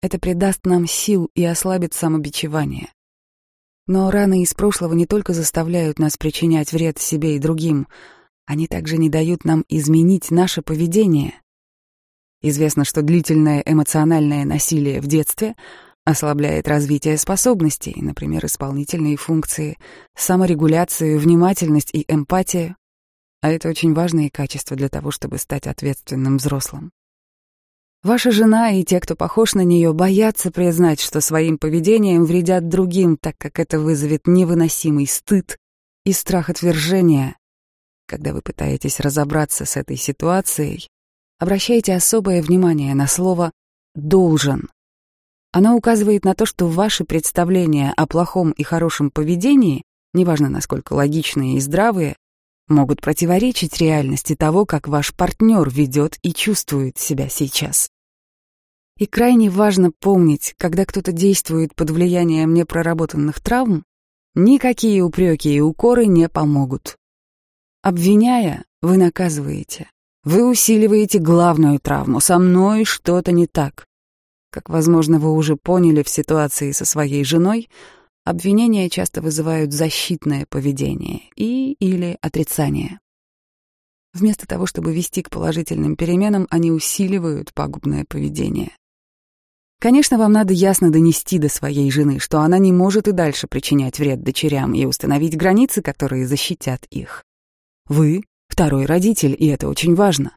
это придаст нам сил и ослабит самобичевание. Но раны из прошлого не только заставляют нас причинять вред себе и другим, они также не дают нам изменить наше поведение. Известно, что длительное эмоциональное насилие в детстве ослабляет развитие способностей, например, исполнительные функции, саморегуляцию, внимательность и эмпатию. А это очень важные качества для того, чтобы стать ответственным взрослым. Ваша жена и те, кто похож на нее, боятся признать, что своим поведением вредят другим, так как это вызовет невыносимый стыд и страх отвержения. Когда вы пытаетесь разобраться с этой ситуацией, обращайте особое внимание на слово «должен». Оно указывает на то, что ваши представления о плохом и хорошем поведении, неважно насколько логичные и здравые, могут противоречить реальности того, как ваш партнер ведет и чувствует себя сейчас. И крайне важно помнить, когда кто-то действует под влиянием непроработанных травм, никакие упреки и укоры не помогут. Обвиняя, вы наказываете. Вы усиливаете главную травму. Со мной что-то не так. Как, возможно, вы уже поняли в ситуации со своей женой, обвинения часто вызывают защитное поведение и или отрицание. Вместо того, чтобы вести к положительным переменам, они усиливают пагубное поведение. Конечно, вам надо ясно донести до своей жены, что она не может и дальше причинять вред дочерям и установить границы, которые защитят их. Вы — второй родитель, и это очень важно.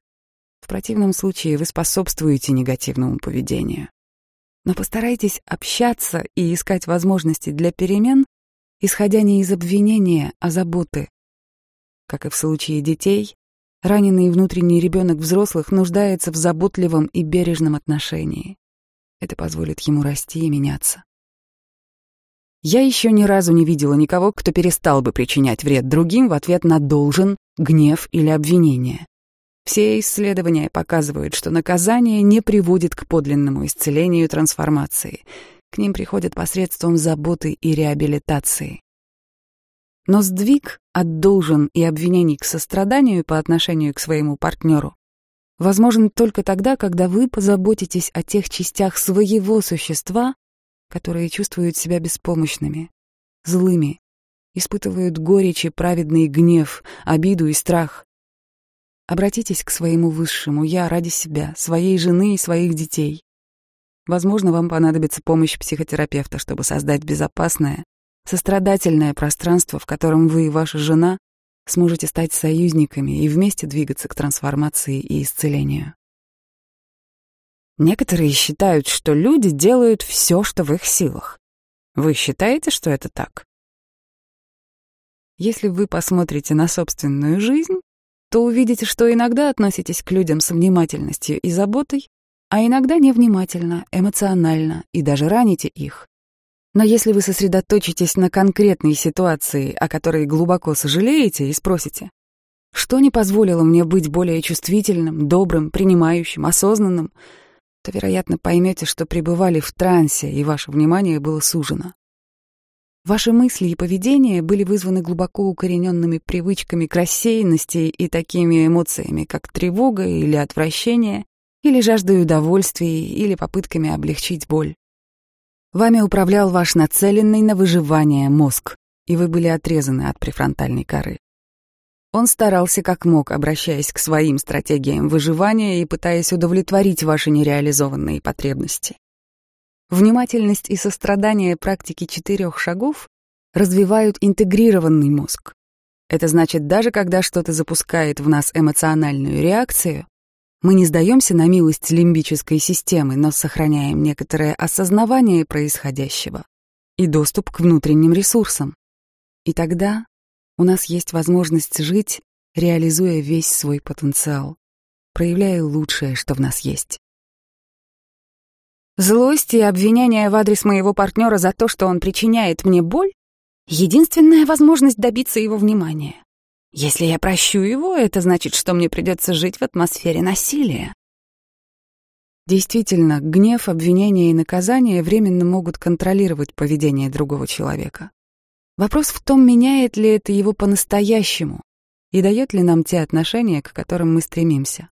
В противном случае вы способствуете негативному поведению. Но постарайтесь общаться и искать возможности для перемен, исходя не из обвинения, а заботы. Как и в случае детей, раненый внутренний ребенок взрослых нуждается в заботливом и бережном отношении. Это позволит ему расти и меняться. Я еще ни разу не видела никого, кто перестал бы причинять вред другим в ответ на должен, гнев или обвинение. Все исследования показывают, что наказание не приводит к подлинному исцелению и трансформации. К ним приходят посредством заботы и реабилитации. Но сдвиг от должен и обвинений к состраданию по отношению к своему партнеру возможен только тогда, когда вы позаботитесь о тех частях своего существа, которые чувствуют себя беспомощными, злыми, испытывают горечь и праведный гнев, обиду и страх. Обратитесь к своему высшему «я» ради себя, своей жены и своих детей. Возможно, вам понадобится помощь психотерапевта, чтобы создать безопасное, сострадательное пространство, в котором вы и ваша жена сможете стать союзниками и вместе двигаться к трансформации и исцелению. Некоторые считают, что люди делают все, что в их силах. Вы считаете, что это так? Если вы посмотрите на собственную жизнь, то увидите, что иногда относитесь к людям с внимательностью и заботой, а иногда невнимательно, эмоционально и даже раните их. Но если вы сосредоточитесь на конкретной ситуации, о которой глубоко сожалеете, и спросите, что не позволило мне быть более чувствительным, добрым, принимающим, осознанным, то, вероятно, поймете, что пребывали в трансе, и ваше внимание было сужено. Ваши мысли и поведение были вызваны глубоко укорененными привычками к рассеянности и такими эмоциями, как тревога или отвращение, или жаждой удовольствия, или попытками облегчить боль. Вами управлял ваш нацеленный на выживание мозг, и вы были отрезаны от префронтальной коры. Он старался как мог, обращаясь к своим стратегиям выживания и пытаясь удовлетворить ваши нереализованные потребности. Внимательность и сострадание практики четырех шагов развивают интегрированный мозг. Это значит, даже когда что-то запускает в нас эмоциональную реакцию, мы не сдаемся на милость лимбической системы, но сохраняем некоторое осознавание происходящего и доступ к внутренним ресурсам. И тогда у нас есть возможность жить, реализуя весь свой потенциал, проявляя лучшее, что в нас есть. Злость и обвинения в адрес моего партнера за то, что он причиняет мне боль — единственная возможность добиться его внимания. Если я прощу его, это значит, что мне придется жить в атмосфере насилия. Действительно, гнев, обвинение и наказание временно могут контролировать поведение другого человека. Вопрос в том, меняет ли это его по-настоящему и дает ли нам те отношения, к которым мы стремимся.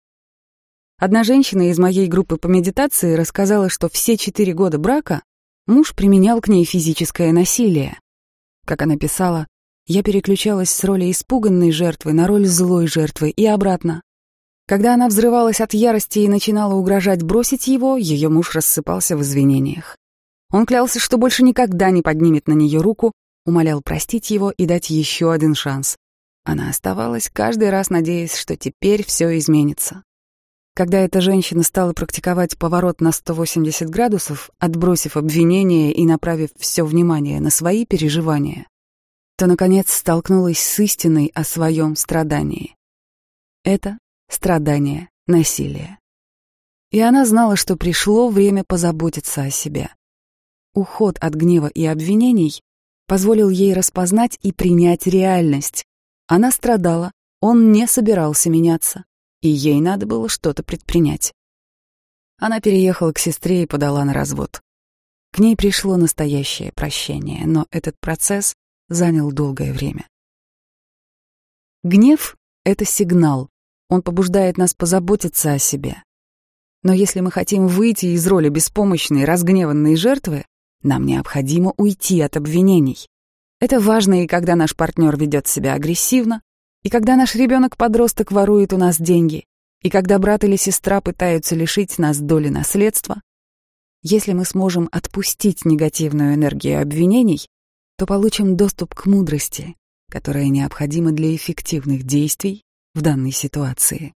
Одна женщина из моей группы по медитации рассказала, что все четыре года брака муж применял к ней физическое насилие. Как она писала, я переключалась с роли испуганной жертвы на роль злой жертвы и обратно. Когда она взрывалась от ярости и начинала угрожать бросить его, ее муж рассыпался в извинениях. Он клялся, что больше никогда не поднимет на нее руку, умолял простить его и дать еще один шанс. Она оставалась, каждый раз надеясь, что теперь все изменится. Когда эта женщина стала практиковать поворот на 180 градусов, отбросив обвинения и направив все внимание на свои переживания, то, наконец, столкнулась с истиной о своем страдании. Это страдание, насилие. И она знала, что пришло время позаботиться о себе. Уход от гнева и обвинений позволил ей распознать и принять реальность. Она страдала, он не собирался меняться, и ей надо было что-то предпринять. Она переехала к сестре и подала на развод. К ней пришло настоящее прощение, но этот процесс занял долгое время. Гнев — это сигнал. Он побуждает нас позаботиться о себе. Но если мы хотим выйти из роли беспомощной, разгневанной жертвы, нам необходимо уйти от обвинений. Это важно и когда наш партнер ведет себя агрессивно, и когда наш ребенок-подросток ворует у нас деньги, и когда брат или сестра пытаются лишить нас доли наследства. Если мы сможем отпустить негативную энергию обвинений, то получим доступ к мудрости, которая необходима для эффективных действий в данной ситуации.